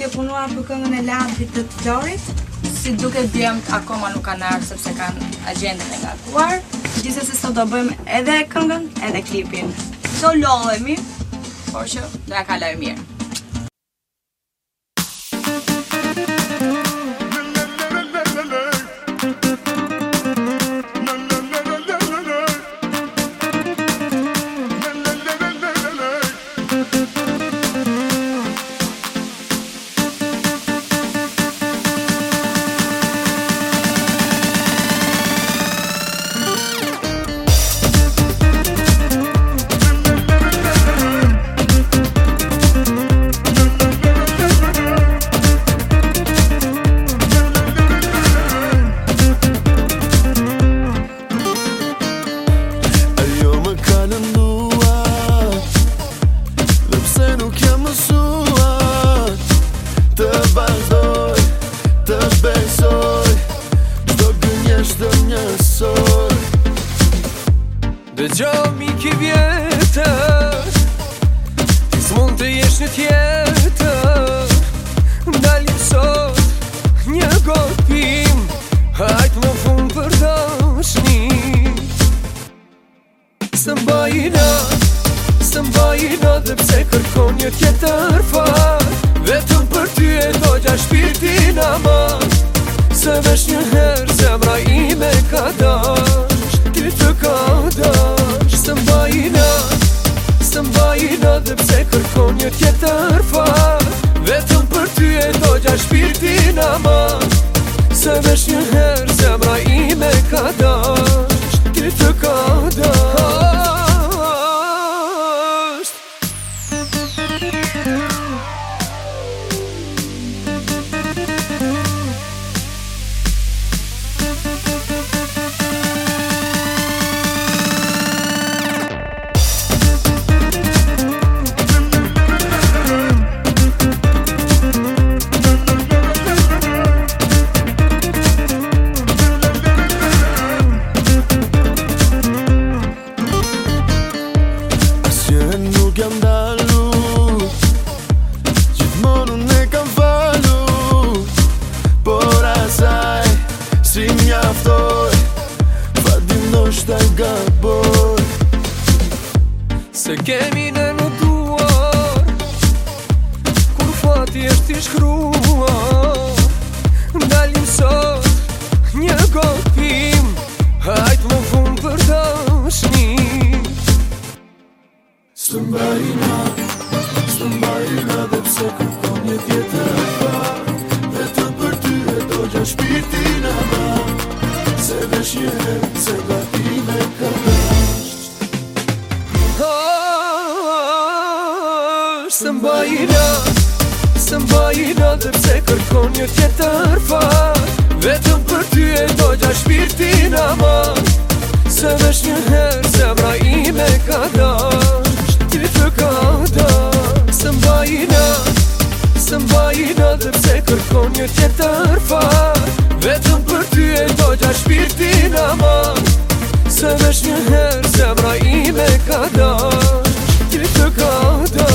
duke punuar për këngën e lavdit të Florit. Si duke djem akoma nuk kanë ardhur sepse kanë agjendën e ngarkuar. Gjithsesi sot do bëjmë edhe këngën, edhe klipin. Do lollemi, por që do ja kaloj mirë. besoj Qdo gënjesh dhe njësoj Dhe gjo mi ki vjetër Ti s'mon të jesh në tjetër Ndallim sot një gotim Hajtë më fund për të shni Së mbajina Së mbajina dhe pse kërkon një tjetër far Vetëm për ty e dojtja shpirtin amat se vesh një herë zemra ime ka dash Ty të ka dash Se mba i na Se mba i na dhe pse kërkon një tjetër fa Vetëm për ty e do gja shpirti na ma Se vesh një herë zemra ime ka dash Ty të ka dash Se kemi në Kur fati është i shkruar Dalim sot një gotim Hajt më fund për dëshni Së mbarina Së dhe pse kërkon një tjetër Dhe të Se vesh një herë Se da ti me kërë oh, Së mbaj i rëndë Së mbaj i rëndë Dhe pse kërkon një tjetër fatë Vetëm për ty e dojgja shpirtin aman Se vesh një herë Se mra i me ka dasht Ty të ka dasht Së mbaj Dhe pse kërkon një tjetër fatë Vetëm për ty e do t'ja shpirti në mas Se vesh një herë zemra i me ka da Ti të ka da